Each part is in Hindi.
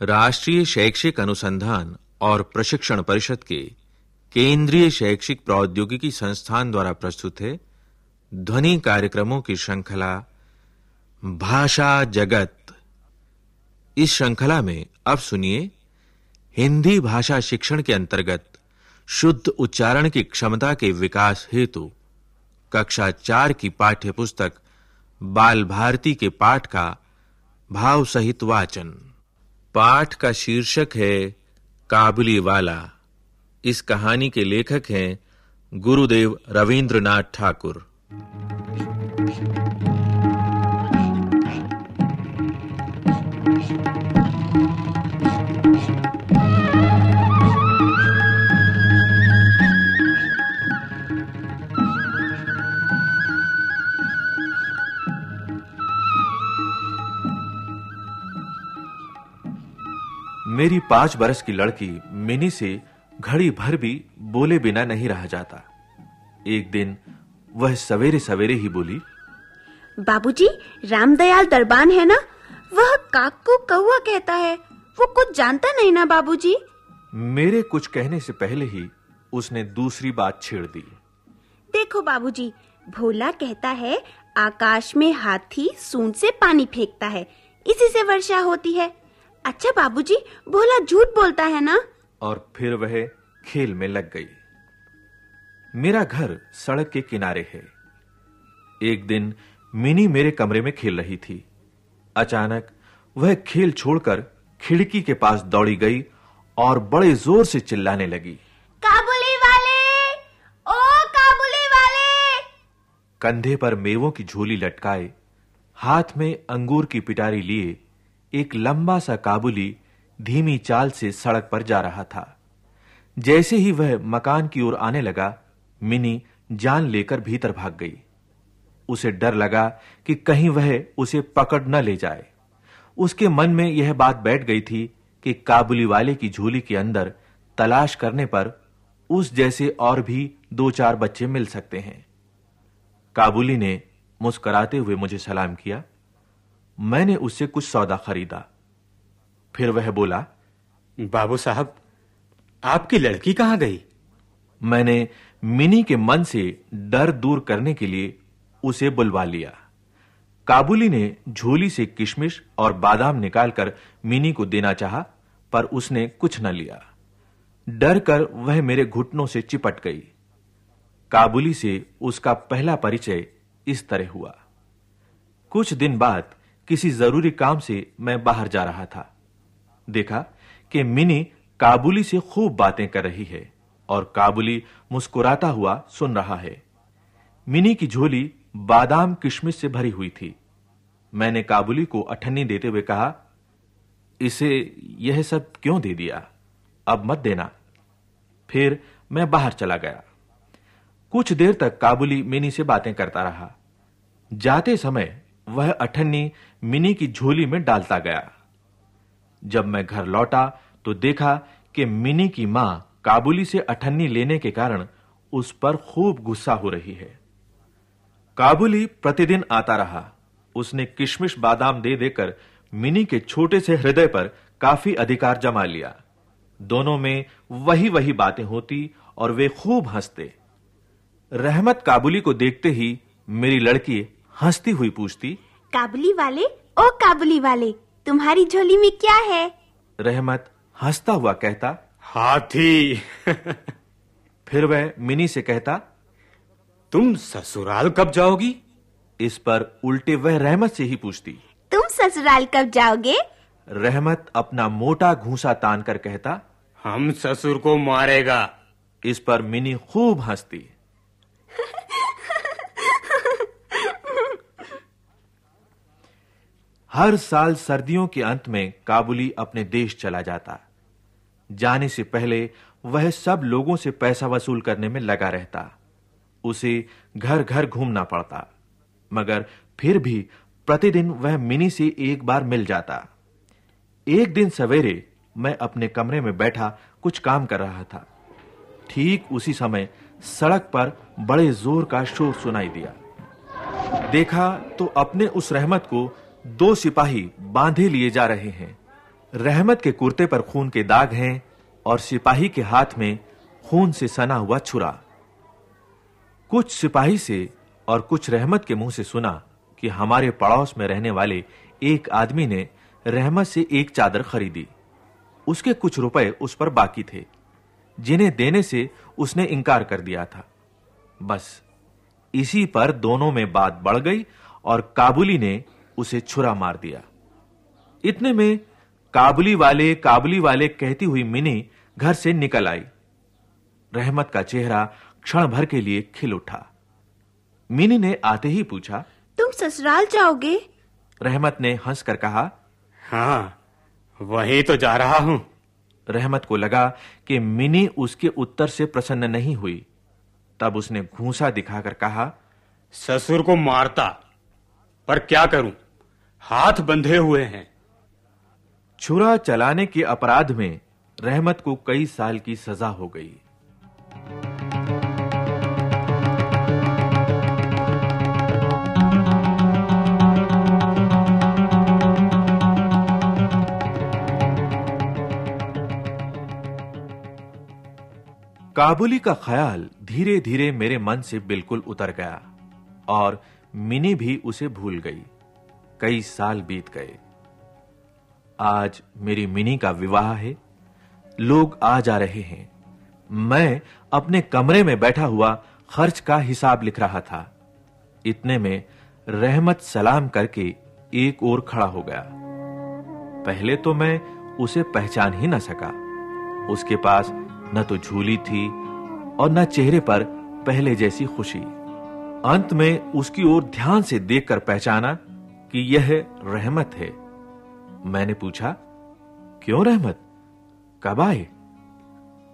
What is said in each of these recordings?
राष्ट्रीय शैक्षिक अनुसंधान और प्रशिक्षण परिषद के केंद्रीय शैक्षिक प्रौद्योगिकी संस्थान द्वारा प्रस्तुत है ध्वनि कार्यक्रमों की श्रृंखला भाषा जगत। इस श्रृंखला में अब सुनिए हिंदी भाषा शिक्षण के अंतर्गत शुद्ध उच्चारण की क्षमता के विकास हेतु कक्षा 4 की पाठ्य पुस्तक बाल भारती के पाठ का भाव सहित वाचन। पाठ का शीर्षक है काबुली वाला। इस कहानी के लेखक हैं गुरुदेव रविंद्रनाथ ठाकुर। मेरी पाँच बरस की लड़की मिनी से घड़ी भर भी बोले बिना नहीं रह जाता। एक दिन वह सवेरे सवेरे ही बोली बाबूजी रामदयाल दरबान है ना? वह काक को कौआ कहता है। वो कुछ जानता नहीं ना बाबूजी? मेरे कुछ कहने से पहले ही उसने दूसरी बात छेड़ दी। देखो बाबूजी भोला कहता है आकाश में हाथी सूंड से पानी फेंकता है। इसी से वर्षा होती है। अच्छा बाबूजी भोला झूठ बोलता है ना? और फिर वह खेल में लग गई। मेरा घर सड़क के किनारे है। एक दिन मिनी मेरे कमरे में खेल रही थी। अचानक वह खेल छोड़कर खिड़की के पास दौड़ी गई और बड़े ज़ोर से चिल्लाने लगी। काबुली वाले! ओ काबुली वाले! कंधे पर मेवों की झोली लटकाए हाथ में अंगूर की पिटारी लिए एक लंबा सा काबुली धीमी चाल से सड़क पर जा रहा था। जैसे ही वह मकान की ओर आने लगा, मिनी जान लेकर भीतर भाग गई। उसे डर लगा कि कहीं वह उसे पकड़ न ले जाए। उसके मन में यह बात बैठ गई थी कि काबुली वाले की झोली के अंदर तलाश करने पर उस जैसे और भी दो चार बच्चे मिल सकते हैं। काबुली ने मुस्कुराते हुए मुझे सलाम किया। मैंने उससे कुछ सौदा खरीदा। फिर वह बोला बाबू साहब आपकी लड़की कहाँ गई? मैंने मिनी के मन से डर दूर करने के लिए उसे बुलवा लिया। काबुली ने झोली से किशमिश और बादाम निकालकर मिनी को देना चाहा पर उसने कुछ न लिया। डर कर वह मेरे घुटनों से चिपट गई। काबुली से उसका पहला परिचय इस तरह हुआ। कुछ दिन बाद किसी ज़रूरी काम से मैं बाहर जा रहा था। देखा कि मिनी काबुली से खूब बातें कर रही है और काबुली मुस्कुराता हुआ सुन रहा है। मिनी की झोली बादाम किशमिश से भरी हुई थी। मैंने काबुली को अठन्नी देते हुए कहा, इसे यह सब क्यों दे दिया? अब मत देना। फिर मैं बाहर चला गया। कुछ देर तक काबुली मिनी से बातें करता रहा। जाते समय वह अठन्नी मिनी की झोली में डालता गया। जब मैं घर लौटा तो देखा कि मिनी की माँ काबुली से अठन्नी लेने के कारण उस पर खूब गुस्सा हो रही है। काबुली प्रतिदिन आता रहा। उसने किशमिश बादाम दे देकर मिनी के छोटे से हृदय पर काफ़ी अधिकार जमा लिया। दोनों में वही वही बातें होती और वे खूब हँसते। रहमत काबुली को देखते ही मेरी लड़की हंसती हुई पूछती काबुली वाले ओ काबुली वाले तुम्हारी झोली में क्या है? रहमत हंसता हुआ कहता हाथी। फिर वह मिनी से कहता तुम ससुराल कब जाओगी? इस पर उल्टे वह रहमत से ही पूछती। तुम ससुराल कब जाओगे? रहमत अपना मोटा घूंसा तान कर कहता हम ससुर को मारेगा। इस पर मिनी खूब हंसती। हर साल सर्दियों के अंत में काबुली अपने देश चला जाता। जाने से पहले वह सब लोगों से पैसा वसूल करने में लगा रहता। उसे घर-घर घूमना पड़ता। मगर फिर भी प्रतिदिन वह मिनी से एक बार मिल जाता। एक दिन सवेरे मैं अपने कमरे में बैठा कुछ काम कर रहा था। ठीक उसी समय सड़क पर बड़े ज़ोर का शोर सुनाई दिया। देखा तो अपने उस रहमत को दो सिपाही बांधे लिए जा रहे हैं। रहमत के कुर्ते पर खून के दाग हैं और सिपाही के हाथ में खून से सना हुआ छुरा। कुछ सिपाही से और कुछ रहमत के मुँह से सुना कि हमारे पड़ोस में रहने वाले एक आदमी ने रहमत से एक चादर खरीदी। उसके कुछ रुपए उस पर बाकी थे, जिन्हें देने से उसने इनकार कर दिया था। बस, इसी पर दोनों में बात बढ़ गई और काबुली ने उसे छुरा मार दिया। इतने में काबुली वाले काबुली वाले कहती हुई मिनी घर से निकल आई। रहमत का चेहरा क्षण भर के लिए खिल उठा। मिनी ने आते ही पूछा तुम ससुराल जाओगे? रहमत ने हंसकर कहा हाँ वहीं तो जा रहा हूँ। रहमत को लगा कि मिनी उसके उत्तर से प्रसन्न नहीं हुई। तब उसने घूंसा दिखाकर कहा ससुर को मारता पर क्या करूँ? हाथ बंधे हुए हैं। छुरा चलाने के अपराध में रहमत को कई साल की सजा हो गई। काबुली का ख्याल धीरे-धीरे मेरे मन से बिल्कुल उतर गया और मिनी भी उसे भूल गई। कई साल बीत गए। आज मेरी मिनी का विवाह है। लोग आ जा रहे हैं। मैं अपने कमरे में बैठा हुआ खर्च का हिसाब लिख रहा था। इतने में रहमत सलाम करके एक ओर खड़ा हो गया। पहले तो मैं उसे पहचान ही न सका। उसके पास न तो झूली थी और न चेहरे पर पहले जैसी खुशी। अंत में उसकी ओर ध्यान से देखकर पहचाना कि यह रहमत है। मैंने पूछा क्यों रहमत? कब आए?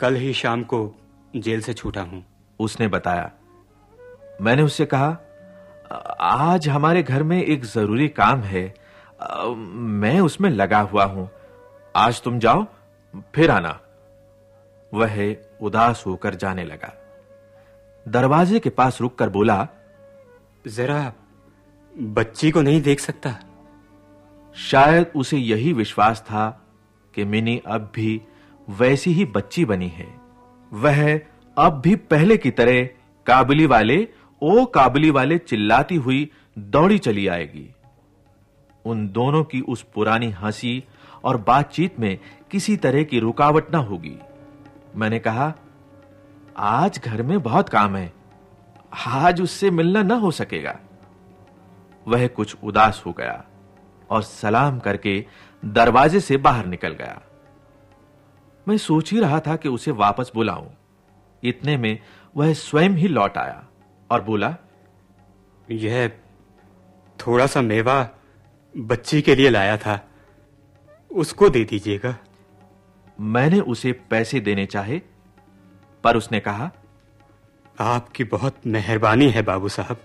कल ही शाम को जेल से छूटा हूँ। उसने बताया। मैंने उससे कहा आज हमारे घर में एक ज़रूरी काम है। मैं उसमें लगा हुआ हूँ। आज तुम जाओ फिर आना। वह उदास होकर जाने लगा। दरवाजे के पास रुककर बोला जरा बच्ची को नहीं देख सकता। शायद उसे यही विश्वास था कि मिनी अब भी वैसी ही बच्ची बनी है। वह अब भी पहले की तरह काबली वाले, ओ काबली वाले चिल्लाती हुई दौड़ी चली आएगी। उन दोनों की उस पुरानी हँसी और बातचीत में किसी तरह की रुकावट ना होगी। मैंने कहा, आज घर में बहुत काम है। आज उससे मिलना ना हो सकेगा। वह कुछ उदास हो गया और सलाम करके दरवाजे से बाहर निकल गया। मैं सोच ही रहा था कि उसे वापस बुलाऊं। इतने में वह स्वयं ही लौट आया और बोला यह थोड़ा सा मेवा बच्ची के लिए लाया था। उसको दे दीजिएगा। मैंने उसे पैसे देने चाहे पर उसने कहा आपकी बहुत मेहरबानी है बाबू साहब।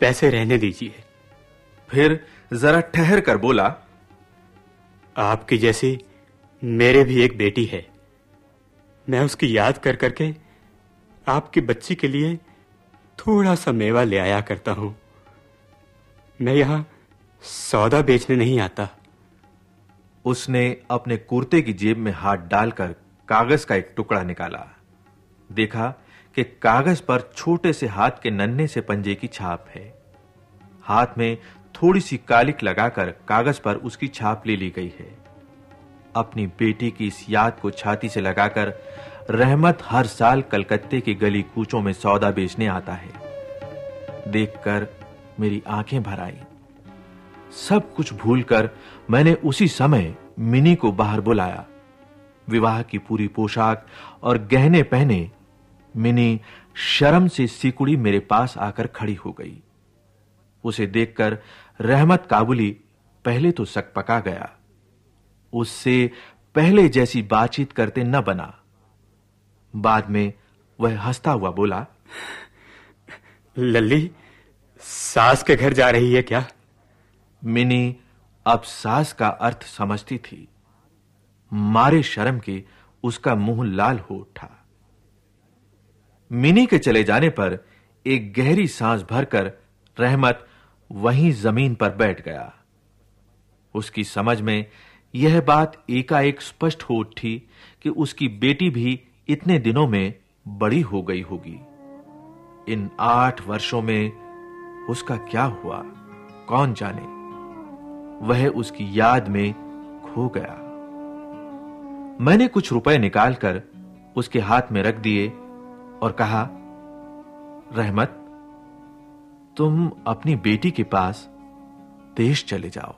पैसे रहने दीजिए। फिर जरा ठहर कर बोला आपकी जैसी मेरे भी एक बेटी है। मैं उसकी याद कर करके आपकी बच्ची के लिए थोड़ा सा मेवा ले आया करता हूँ। मैं यहाँ सौदा बेचने नहीं आता। उसने अपने कुर्ते की जेब में हाथ डालकर कागज़ का एक टुकड़ा निकाला। देखा कि कागज़ पर छोटे से हाथ के नन्हे से पंजे की छाप है। हाथ में थोड़ी सी कालिक लगाकर कागज़ पर उसकी छाप ले ली गई है। अपनी बेटी की इस याद को छाती से लगाकर रहमत हर साल कलकत्ते की गली कूचों में सौदा बेचने आता है। देखकर मेरी आँखें भर आई। सब कुछ भूलकर मैंने उसी समय मिनी को बाहर बुलाया। विवाह की पूरी पोशाक और गहने पहने मिनी शर्म से सिकुड़ी मेरे पास आकर खड़ी हो गई। उसे देखकर रहमत काबुली पहले तो सकपका गया। उससे पहले जैसी बातचीत करते न बना। बाद में वह हंसता हुआ बोला लल्ली सास के घर जा रही है क्या? मिनी अब सास का अर्थ समझती थी। मारे शर्म के उसका मुँह लाल हो उठा। मिनी के चले जाने पर एक गहरी सांस भरकर रहमत वहीं ज़मीन पर बैठ गया। उसकी समझ में यह बात एकाएक स्पष्ट हो उठी कि उसकी बेटी भी इतने दिनों में बड़ी हो गई होगी। इन आठ वर्षों में उसका क्या हुआ? कौन जाने? वह उसकी याद में खो गया। मैंने कुछ रुपए निकालकर उसके हाथ में रख दिए और कहा रहमत तुम अपनी बेटी के पास देश चले जाओ।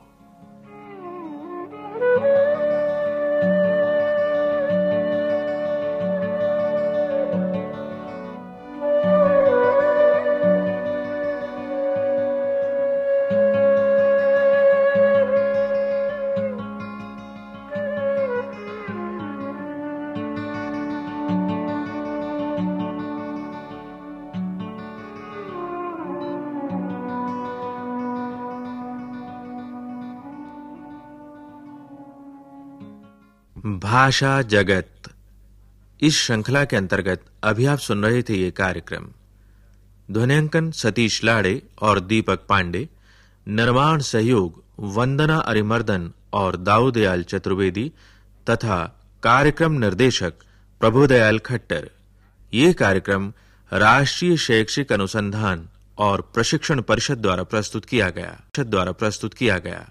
भाषा जगत। इस श्रृंखला के अंतर्गत अभी आप सुन रहे थे ये कार्यक्रम। ध्वनियांकन सतीश लाड़े और दीपक पांडे, निर्माण सहयोग वंदना अरिमर्दन और दाऊदयाल चतुर्वेदी, तथा कार्यक्रम निर्देशक प्रभुदयाल खट्टर। ये कार्यक्रम राष्ट्रीय शैक्षिक अनुसंधान और प्रशिक्षण परिषद द्वारा प्रस्तुत किया गया। द्वारा प्रस्तुत किया गया।